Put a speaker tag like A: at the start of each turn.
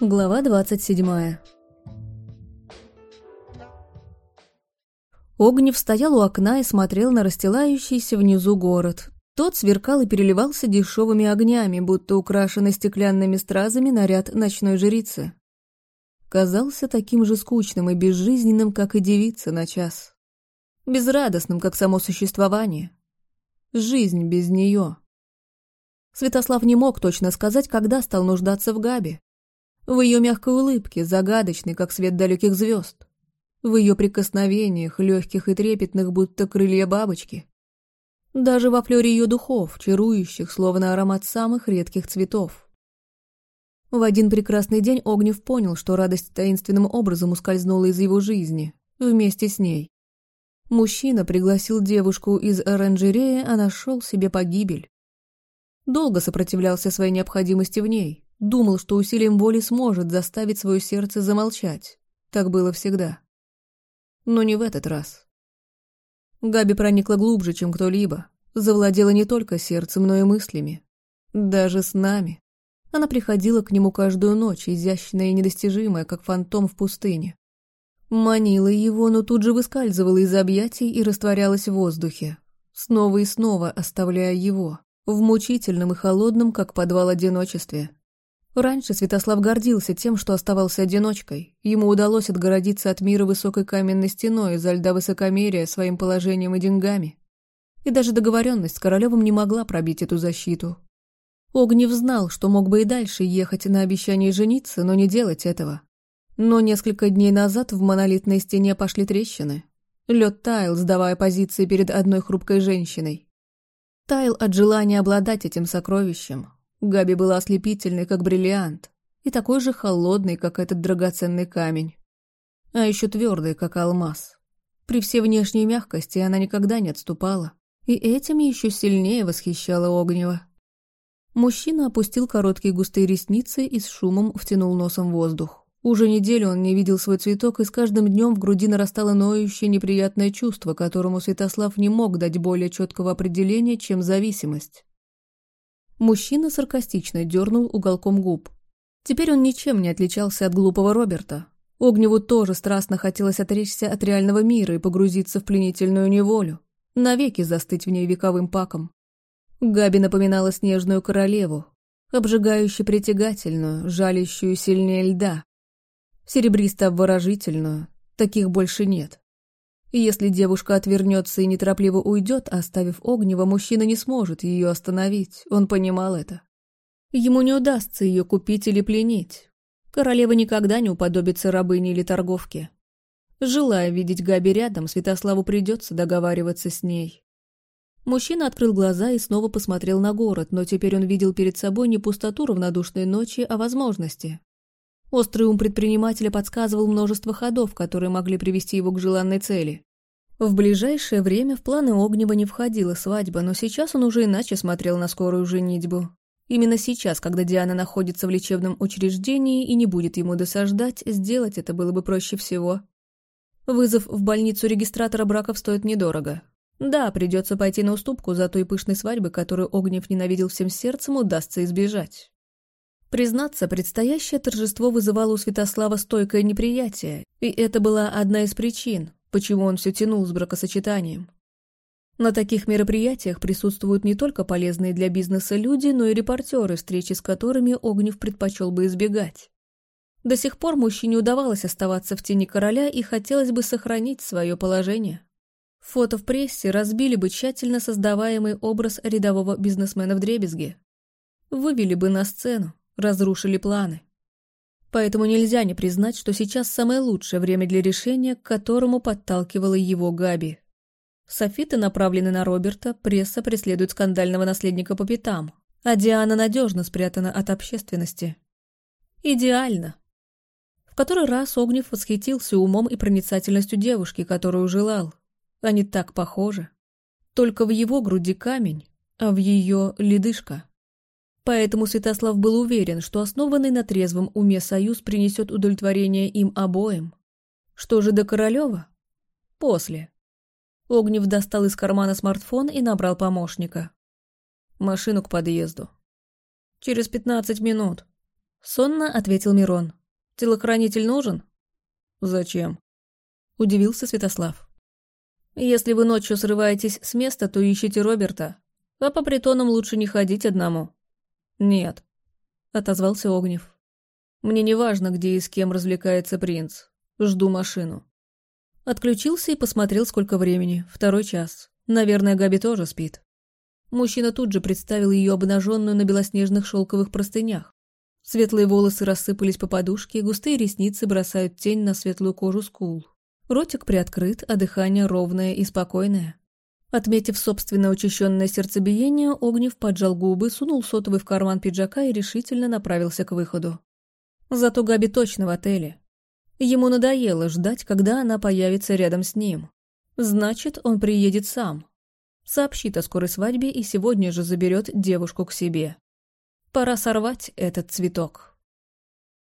A: Глава 27 Огнев стоял у окна и смотрел на расстилающийся внизу город. Тот сверкал и переливался дешевыми огнями, будто украшенный стеклянными стразами наряд ночной жрицы. Казался таким же скучным и безжизненным, как и девица на час. Безрадостным, как само существование. Жизнь без нее. Святослав не мог точно сказать, когда стал нуждаться в Габе. В ее мягкой улыбке, загадочной, как свет далеких звезд. В ее прикосновениях, легких и трепетных, будто крылья бабочки. Даже во флёре ее духов, чарующих, словно аромат самых редких цветов. В один прекрасный день Огнев понял, что радость таинственным образом ускользнула из его жизни, вместе с ней. Мужчина пригласил девушку из оранжереи, а нашел себе погибель. Долго сопротивлялся своей необходимости в ней, Думал, что усилием воли сможет заставить свое сердце замолчать. Так было всегда. Но не в этот раз. Габи проникла глубже, чем кто-либо. Завладела не только сердцем, но и мыслями. Даже с нами. Она приходила к нему каждую ночь, изящная и недостижимая, как фантом в пустыне. Манила его, но тут же выскальзывала из объятий и растворялась в воздухе, снова и снова оставляя его, в мучительном и холодном, как подвал одиночестве. Раньше Святослав гордился тем, что оставался одиночкой. Ему удалось отгородиться от мира высокой каменной стеной из-за льда высокомерия своим положением и деньгами. И даже договоренность с Королевым не могла пробить эту защиту. Огнев знал, что мог бы и дальше ехать на обещание жениться, но не делать этого. Но несколько дней назад в монолитной стене пошли трещины. Лед таял, сдавая позиции перед одной хрупкой женщиной. Таял от желания обладать этим сокровищем, Габи была ослепительной, как бриллиант, и такой же холодной, как этот драгоценный камень. А еще твердой, как алмаз. При всей внешней мягкости она никогда не отступала, и этим еще сильнее восхищала Огнева. Мужчина опустил короткие густые ресницы и с шумом втянул носом воздух. Уже неделю он не видел свой цветок, и с каждым днем в груди нарастало ноющее неприятное чувство, которому Святослав не мог дать более четкого определения, чем зависимость. Мужчина саркастично дернул уголком губ. Теперь он ничем не отличался от глупого Роберта. Огневу тоже страстно хотелось отречься от реального мира и погрузиться в пленительную неволю, навеки застыть в ней вековым паком. Габи напоминала снежную королеву, обжигающе притягательную, жалящую сильнее льда. Серебристо-обворожительную, таких больше нет. Если девушка отвернется и неторопливо уйдет, оставив огнево, мужчина не сможет ее остановить, он понимал это. Ему не удастся ее купить или пленить. Королева никогда не уподобится рабыне или торговке. Желая видеть Габи рядом, Святославу придется договариваться с ней. Мужчина открыл глаза и снова посмотрел на город, но теперь он видел перед собой не пустоту равнодушной ночи, а возможности. Острый ум предпринимателя подсказывал множество ходов, которые могли привести его к желанной цели. В ближайшее время в планы Огнева не входила свадьба, но сейчас он уже иначе смотрел на скорую женитьбу. Именно сейчас, когда Диана находится в лечебном учреждении и не будет ему досаждать, сделать это было бы проще всего. Вызов в больницу регистратора браков стоит недорого. Да, придется пойти на уступку, за той пышной свадьбы, которую Огнев ненавидел всем сердцем, удастся избежать. Признаться, предстоящее торжество вызывало у Святослава стойкое неприятие, и это была одна из причин, почему он все тянул с бракосочетанием. На таких мероприятиях присутствуют не только полезные для бизнеса люди, но и репортеры, встречи с которыми Огнев предпочел бы избегать. До сих пор мужчине удавалось оставаться в тени короля и хотелось бы сохранить свое положение. Фото в прессе разбили бы тщательно создаваемый образ рядового бизнесмена в дребезге. Вывели бы на сцену, разрушили планы. Поэтому нельзя не признать, что сейчас самое лучшее время для решения, к которому подталкивала его Габи. Софиты направлены на Роберта, пресса преследует скандального наследника по пятам, а Диана надежно спрятана от общественности. Идеально. В который раз Огнев восхитился умом и проницательностью девушки, которую желал. Они так похожи. Только в его груди камень, а в ее ледышка. Поэтому Святослав был уверен, что основанный на трезвом уме союз принесет удовлетворение им обоим. Что же до Королева? После. Огнев достал из кармана смартфон и набрал помощника. Машину к подъезду. Через пятнадцать минут. Сонно ответил Мирон. «Телохранитель нужен?» «Зачем?» Удивился Святослав. «Если вы ночью срываетесь с места, то ищите Роберта, а по притонам лучше не ходить одному». «Нет», — отозвался Огнев. «Мне не важно, где и с кем развлекается принц. Жду машину». Отключился и посмотрел, сколько времени. Второй час. Наверное, Габи тоже спит. Мужчина тут же представил ее обнаженную на белоснежных шелковых простынях. Светлые волосы рассыпались по подушке, густые ресницы бросают тень на светлую кожу скул. Ротик приоткрыт, а дыхание ровное и спокойное. Отметив собственное учащенное сердцебиение, Огнев поджал губы, сунул сотовый в карман пиджака и решительно направился к выходу. Зато Габи точно в отеле. Ему надоело ждать, когда она появится рядом с ним. Значит, он приедет сам. Сообщит о скорой свадьбе и сегодня же заберет девушку к себе. Пора сорвать этот цветок.